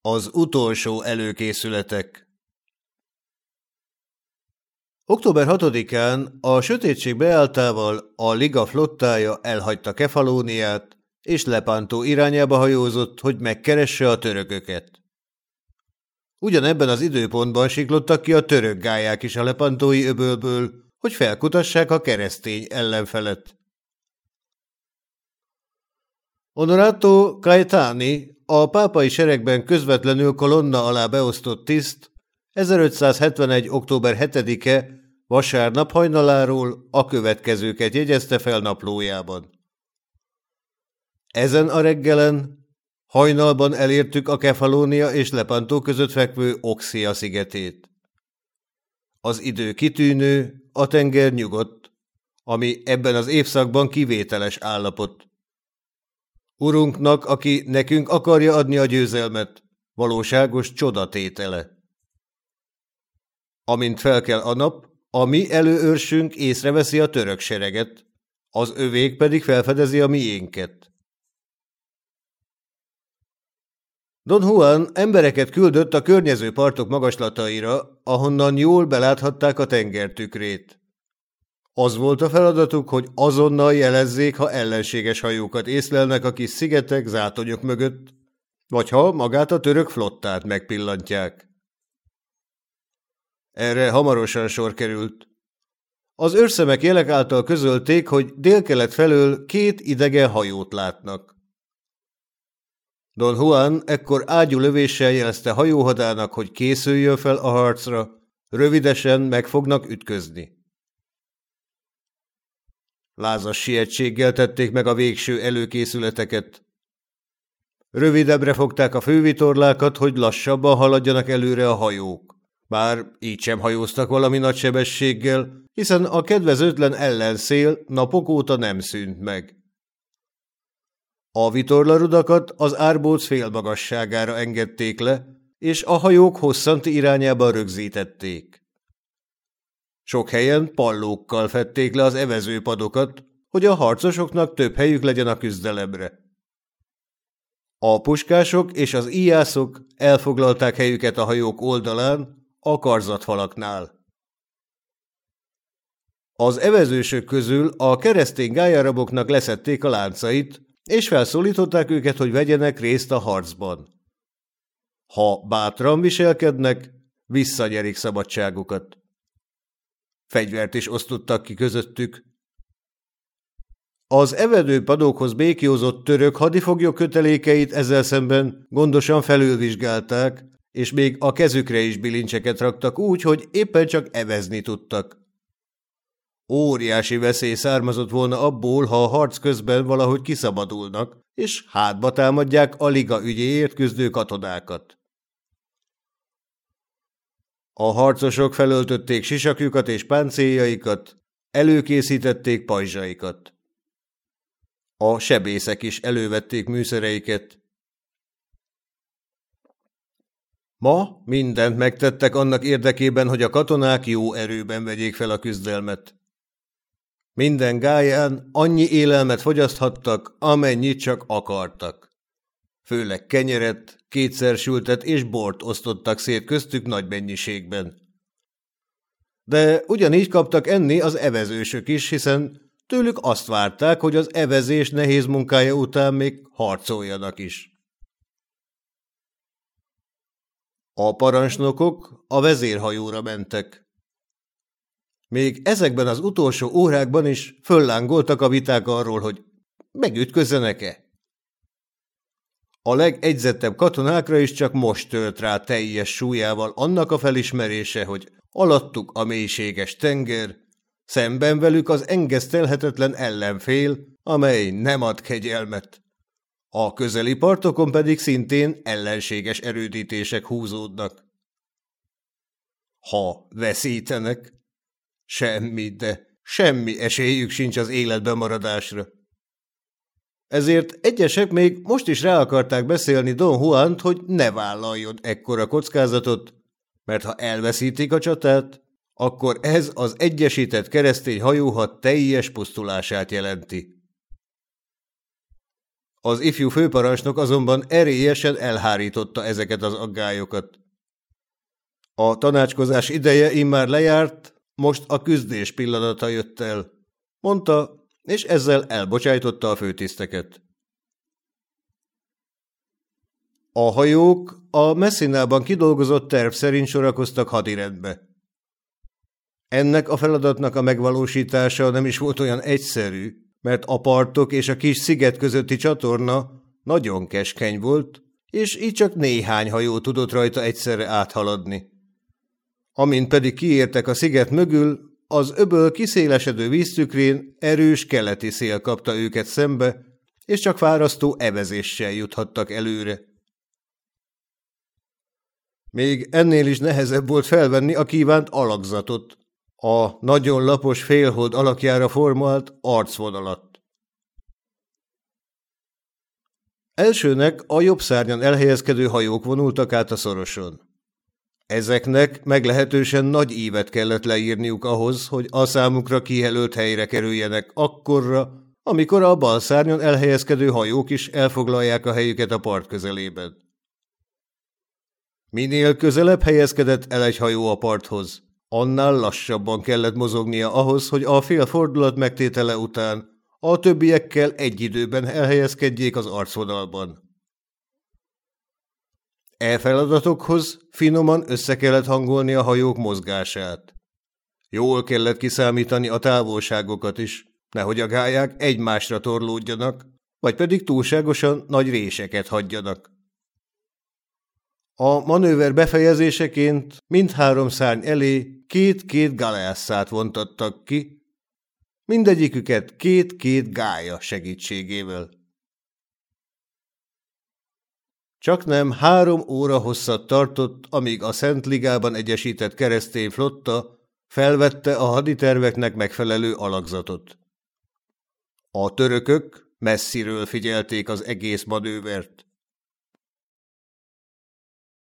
Az utolsó előkészületek Október 6-án a sötétség beálltával a Liga flottája elhagyta Kefalóniát, és Lepantó irányába hajózott, hogy megkeresse a törököket. Ugyanebben az időpontban siklottak ki a török gályák is a lepantói öbölből, hogy felkutassák a keresztény ellenfelet. Honorato Caetani, a pápai seregben közvetlenül kolonna alá beosztott tiszt, 1571. október 7-e vasárnap hajnaláról a következőket jegyezte fel naplójában. Ezen a reggelen hajnalban elértük a Kefalónia és Lepantó között fekvő Oxia szigetét. Az idő kitűnő, a tenger nyugodt, ami ebben az évszakban kivételes állapot. Urunknak, aki nekünk akarja adni a győzelmet, valóságos csodatétele. Amint felkel a nap, a mi előőrsünk észreveszi a török sereget, az övék pedig felfedezi a miénket. Don Juan embereket küldött a környező partok magaslataira, ahonnan jól beláthatták a tenger tükrét. Az volt a feladatuk, hogy azonnal jelezzék, ha ellenséges hajókat észlelnek a kis szigetek zátonyok mögött, vagy ha magát a török flottát megpillantják. Erre hamarosan sor került. Az őrszemek jelek által közölték, hogy délkelet felől két idegen hajót látnak. Don Juan ekkor ágyú lövéssel jelezte hajóhadának, hogy készüljön fel a harcra, rövidesen meg fognak ütközni. Lázas sietséggel tették meg a végső előkészületeket. Rövidebbre fogták a fővitorlákat, hogy lassabban haladjanak előre a hajók. Bár így sem hajóztak valami nagy sebességgel, hiszen a kedvezőtlen ellenszél napok óta nem szűnt meg. A vitorlarudakat az árbóc félmagasságára engedték le, és a hajók hosszanti irányába rögzítették. Sok helyen pallókkal fették le az evezőpadokat, hogy a harcosoknak több helyük legyen a küzdelemre. A puskások és az íjászok elfoglalták helyüket a hajók oldalán, a karzatfalaknál. Az evezősök közül a keresztény gályaraboknak leszették a láncait, és felszólították őket, hogy vegyenek részt a harcban. Ha bátran viselkednek, visszanyerik szabadságukat. Fegyvert is osztottak ki közöttük. Az evedő padókhoz békjózott török hadifoglyok kötelékeit ezzel szemben gondosan felülvizsgálták, és még a kezükre is bilincseket raktak úgy, hogy éppen csak evezni tudtak. Óriási veszély származott volna abból, ha a harc közben valahogy kiszabadulnak, és hátba támadják a liga ügyéért küzdő katonákat. A harcosok felöltötték sisakjukat és páncéljaikat, előkészítették pajzsaikat. A sebészek is elővették műszereiket. Ma mindent megtettek annak érdekében, hogy a katonák jó erőben vegyék fel a küzdelmet. Minden gáján annyi élelmet fogyaszthattak, amennyit csak akartak. Főleg kenyeret, kétszer sültet és bort osztottak szét köztük nagy mennyiségben. De ugyanígy kaptak enni az evezősök is, hiszen tőlük azt várták, hogy az evezés nehéz munkája után még harcoljanak is. A parancsnokok a vezérhajóra mentek. Még ezekben az utolsó órákban is föllángoltak a viták arról, hogy megütközzenek-e. A legegyzettebb katonákra is csak most tölt rá teljes súlyával annak a felismerése, hogy alattuk a mélységes tenger, szemben velük az engesztelhetetlen ellenfél, amely nem ad kegyelmet. A közeli partokon pedig szintén ellenséges erődítések húzódnak. Ha veszítenek, semmi, de semmi esélyük sincs az életben maradásra. Ezért egyesek még most is rá akarták beszélni Don Juant, hogy ne vállaljon ekkora kockázatot, mert ha elveszítik a csatát, akkor ez az egyesített keresztény hajóhat teljes pusztulását jelenti. Az ifjú főparancsnok azonban erélyesen elhárította ezeket az aggályokat. A tanácskozás ideje immár lejárt, most a küzdés pillanata jött el, mondta, és ezzel elbocsájtotta a főtiszteket. A hajók a messzinában kidolgozott terv szerint sorakoztak hadirendbe. Ennek a feladatnak a megvalósítása nem is volt olyan egyszerű, mert a partok és a kis sziget közötti csatorna nagyon keskeny volt, és így csak néhány hajó tudott rajta egyszerre áthaladni. Amint pedig kiértek a sziget mögül, az öböl kiszélesedő víztükrén erős keleti szél kapta őket szembe, és csak fárasztó evezéssel juthattak előre. Még ennél is nehezebb volt felvenni a kívánt alakzatot, a nagyon lapos félhold alakjára formált arcvonalat. Elsőnek a jobb szárnyan elhelyezkedő hajók vonultak át a szoroson. Ezeknek meglehetősen nagy évet kellett leírniuk ahhoz, hogy a számukra kijelölt helyre kerüljenek akkorra, amikor a bal szárnyon elhelyezkedő hajók is elfoglalják a helyüket a part közelében. Minél közelebb helyezkedett el egy hajó a parthoz, annál lassabban kellett mozognia ahhoz, hogy a fél fordulat megtétele után a többiekkel egy időben elhelyezkedjék az arcvonalban. E feladatokhoz finoman össze kellett hangolni a hajók mozgását. Jól kellett kiszámítani a távolságokat is, nehogy a gályák egymásra torlódjanak, vagy pedig túlságosan nagy réseket hagyjanak. A manőver befejezéseként mindhárom szárny elé két-két galeasszát vontattak ki, mindegyiküket két-két gája segítségével. Csak nem három óra hosszat tartott, amíg a Szent Ligában egyesített keresztény flotta felvette a haditerveknek megfelelő alakzatot. A törökök messziről figyelték az egész manővert.